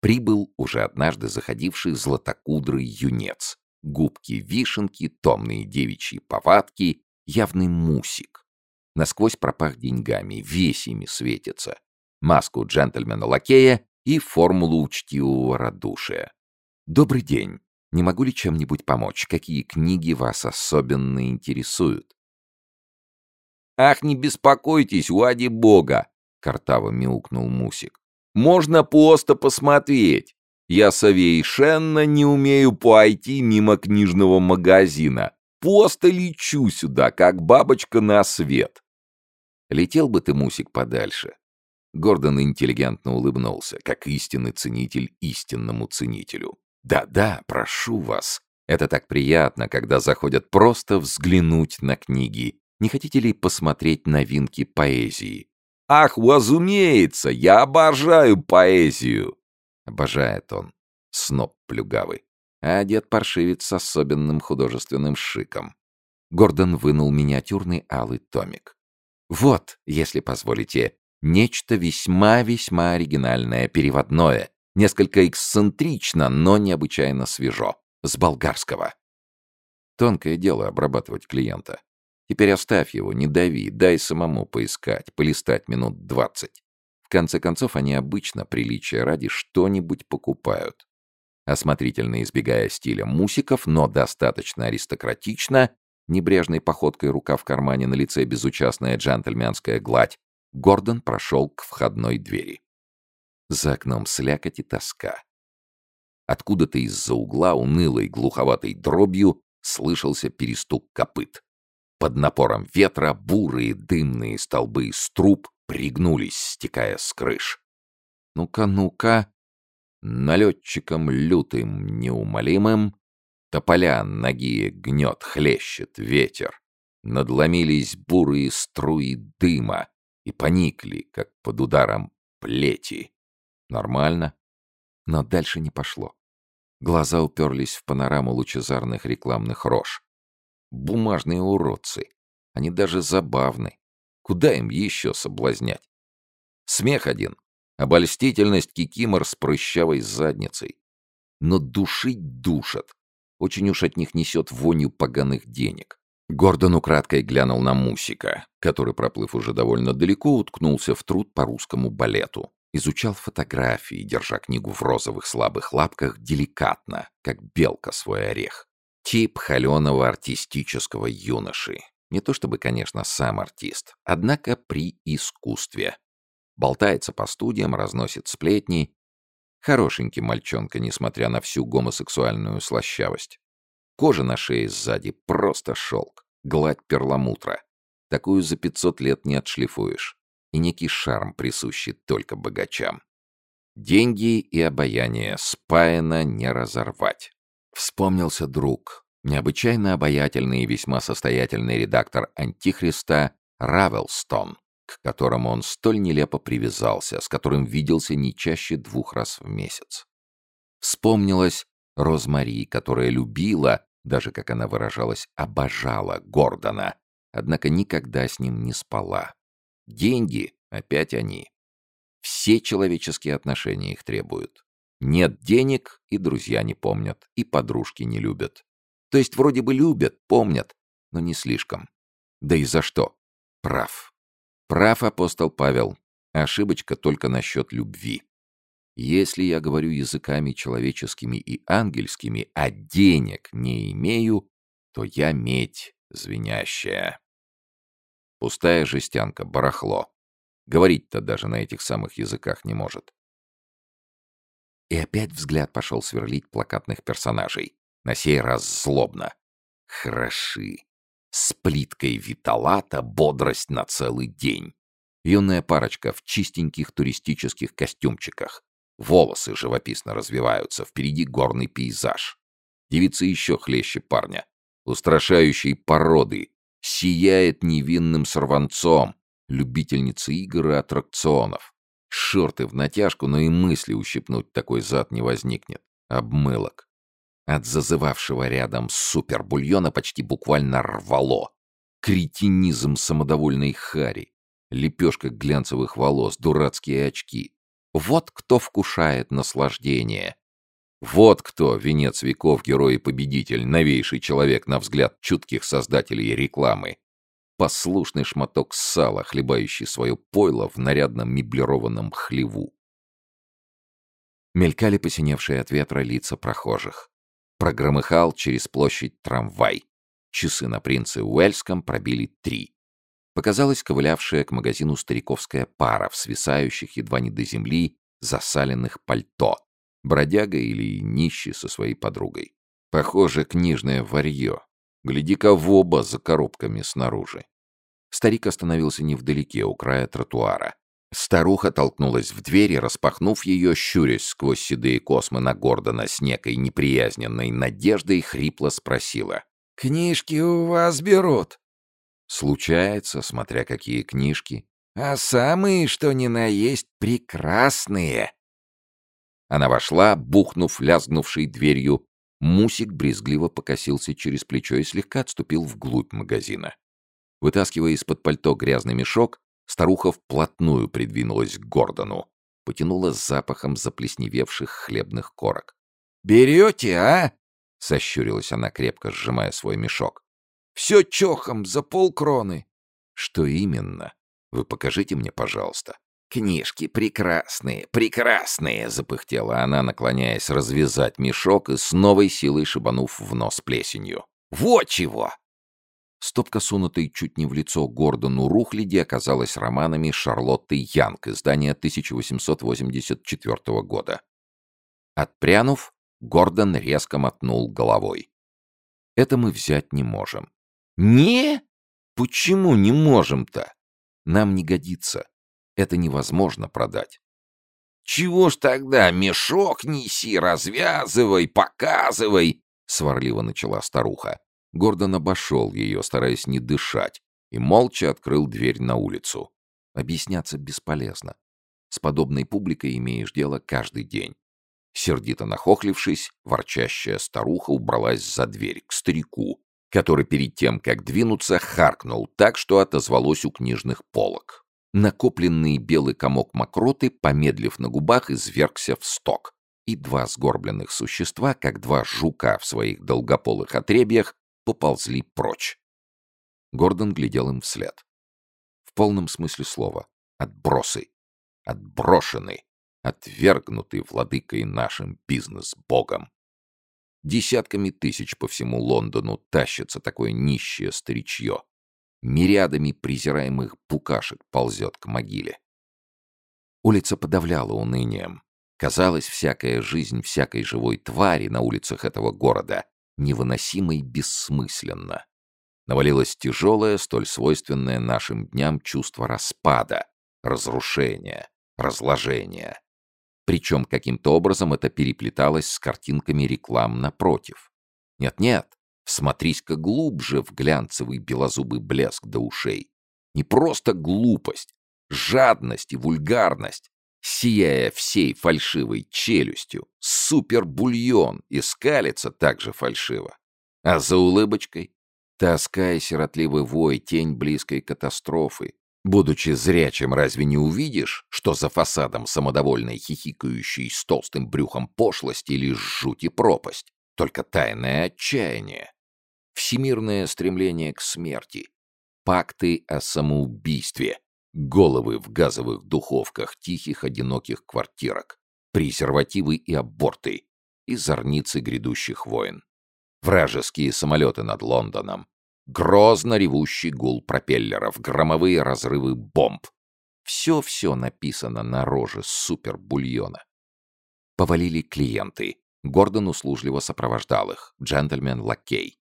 прибыл уже однажды заходивший златокудрый юнец. Губки-вишенки, томные девичьи повадки, явный мусик. Насквозь пропах деньгами, весь ими светится. Маску джентльмена-лакея и формулу учтивого радушия. «Добрый день. Не могу ли чем-нибудь помочь? Какие книги вас особенно интересуют?» «Ах, не беспокойтесь, уади бога!» — картаво мяукнул Мусик. «Можно просто посмотреть. Я совершенно не умею пойти мимо книжного магазина. Просто лечу сюда, как бабочка на свет». «Летел бы ты, Мусик, подальше». Гордон интеллигентно улыбнулся, как истинный ценитель истинному ценителю. «Да-да, прошу вас. Это так приятно, когда заходят просто взглянуть на книги. Не хотите ли посмотреть новинки поэзии?» «Ах, разумеется, я обожаю поэзию!» Обожает он, сноб плюгавый. А одет паршивец с особенным художественным шиком. Гордон вынул миниатюрный алый томик. «Вот, если позволите, нечто весьма-весьма оригинальное, переводное, Несколько эксцентрично, но необычайно свежо. С болгарского. Тонкое дело обрабатывать клиента. Теперь оставь его, не дави, дай самому поискать, полистать минут двадцать. В конце концов, они обычно, приличия ради, что-нибудь покупают. Осмотрительно избегая стиля мусиков, но достаточно аристократично, небрежной походкой рука в кармане на лице безучастная джентльменская гладь, Гордон прошел к входной двери. За окном слякоть и тоска. Откуда-то из-за угла унылой глуховатой дробью слышался перестук копыт. Под напором ветра бурые дымные столбы из труб пригнулись, стекая с крыш. Ну-ка, ну-ка. Налетчиком лютым, неумолимым Тополя ноги гнет, хлещет ветер. Надломились бурые струи дыма и поникли, как под ударом плети. Нормально. Но дальше не пошло. Глаза уперлись в панораму лучезарных рекламных рож. Бумажные уродцы. Они даже забавны. Куда им еще соблазнять? Смех один. Обольстительность кикимор с прыщавой задницей. Но душить душат. Очень уж от них несет вонью поганых денег. Гордон украдкой глянул на Мусика, который, проплыв уже довольно далеко, уткнулся в труд по русскому балету. Изучал фотографии, держа книгу в розовых слабых лапках деликатно, как белка свой орех. Тип холеного артистического юноши. Не то чтобы, конечно, сам артист, однако при искусстве. Болтается по студиям, разносит сплетни. Хорошенький мальчонка, несмотря на всю гомосексуальную слащавость. Кожа на шее сзади просто шелк, гладь перламутра. Такую за пятьсот лет не отшлифуешь и некий шарм, присущий только богачам. Деньги и обаяние спаяно не разорвать. Вспомнился друг, необычайно обаятельный и весьма состоятельный редактор «Антихриста» Равелстон, к которому он столь нелепо привязался, с которым виделся не чаще двух раз в месяц. Вспомнилась Розмари, которая любила, даже, как она выражалась, обожала Гордона, однако никогда с ним не спала. Деньги — опять они. Все человеческие отношения их требуют. Нет денег, и друзья не помнят, и подружки не любят. То есть вроде бы любят, помнят, но не слишком. Да и за что? Прав. Прав апостол Павел. Ошибочка только насчет любви. Если я говорю языками человеческими и ангельскими, а денег не имею, то я медь звенящая. Пустая жестянка, барахло. Говорить-то даже на этих самых языках не может. И опять взгляд пошел сверлить плакатных персонажей. На сей раз злобно. Хороши. С плиткой виталата бодрость на целый день. Юная парочка в чистеньких туристических костюмчиках. Волосы живописно развиваются, впереди горный пейзаж. Девица еще хлеще парня. Устрашающей породы, сияет невинным сорванцом, любительница игр и аттракционов. Шорты в натяжку, но и мысли ущипнуть такой зад не возникнет. Обмылок. От зазывавшего рядом супербульона почти буквально рвало. Кретинизм самодовольной Хари. Лепешка глянцевых волос, дурацкие очки. Вот кто вкушает наслаждение. Вот кто, венец веков, герой и победитель, новейший человек на взгляд чутких создателей рекламы. Послушный шматок сала, хлебающий свое пойло в нарядном меблированном хлеву. Мелькали посиневшие от ветра лица прохожих. Прогромыхал через площадь трамвай. Часы на принце Уэльском пробили три. Показалась ковылявшая к магазину стариковская пара в свисающих едва не до земли засаленных пальто. Бродяга или нищий со своей подругой. Похоже, книжное варье. Гляди-ка в оба за коробками снаружи. Старик остановился невдалеке, у края тротуара. Старуха толкнулась в дверь и, распахнув ее, щурясь сквозь седые космы на Гордона с некой неприязненной надеждой, хрипло спросила. «Книжки у вас берут?» «Случается, смотря какие книжки». «А самые, что ни на есть, прекрасные!» Она вошла, бухнув, лязгнувшей дверью. Мусик брезгливо покосился через плечо и слегка отступил вглубь магазина. Вытаскивая из-под пальто грязный мешок, Старуха вплотную придвинулась к Гордону, потянула с запахом заплесневевших хлебных корок. «Берете, а?» — сощурилась она, крепко сжимая свой мешок. «Все чохом за полкроны». «Что именно? Вы покажите мне, пожалуйста». «Книжки прекрасные, прекрасные!» — запыхтела она, наклоняясь развязать мешок и с новой силой шибанув в нос плесенью. «Вот чего! Стопка, сунутой чуть не в лицо Гордону Рухлиди, оказалась романами Шарлотты Янг, издания 1884 года. Отпрянув, Гордон резко мотнул головой. «Это мы взять не можем». «Не? Почему не можем-то? Нам не годится. Это невозможно продать». «Чего ж тогда мешок неси, развязывай, показывай!» — сварливо начала старуха. Гордон обошел ее, стараясь не дышать, и молча открыл дверь на улицу. Объясняться бесполезно. С подобной публикой имеешь дело каждый день. Сердито нахохлившись, ворчащая старуха убралась за дверь к старику, который перед тем, как двинуться, харкнул так, что отозвалось у книжных полок. Накопленный белый комок мокроты, помедлив на губах, извергся в сток, и два сгорбленных существа, как два жука в своих долгополых отребьях, поползли прочь. Гордон глядел им вслед. В полном смысле слова. Отбросы. Отброшены. Отвергнуты владыкой нашим бизнес-богом. Десятками тысяч по всему Лондону тащится такое нищее старичье. Мириадами презираемых букашек ползет к могиле. Улица подавляла унынием. Казалось, всякая жизнь всякой живой твари на улицах этого города невыносимо и бессмысленно. Навалилось тяжелое, столь свойственное нашим дням чувство распада, разрушения, разложения. Причем каким-то образом это переплеталось с картинками реклам напротив. Нет-нет, смотрись-ка глубже в глянцевый белозубый блеск до ушей. Не просто глупость, жадность и вульгарность, сияя всей фальшивой челюстью, супербульон и скалится также фальшиво. А за улыбочкой тоска и сиротливый вой, тень близкой катастрофы. Будучи зрячим, разве не увидишь, что за фасадом самодовольной хихикающей с толстым брюхом пошлости или жуть и пропасть? Только тайное отчаяние. Всемирное стремление к смерти. Пакты о самоубийстве, Головы в газовых духовках тихих одиноких квартирок, презервативы и аборты, и зорницы грядущих войн. Вражеские самолеты над Лондоном, грозно ревущий гул пропеллеров, громовые разрывы бомб. Все-все написано на роже супербульона. Повалили клиенты. Гордон услужливо сопровождал их, джентльмен-лакей.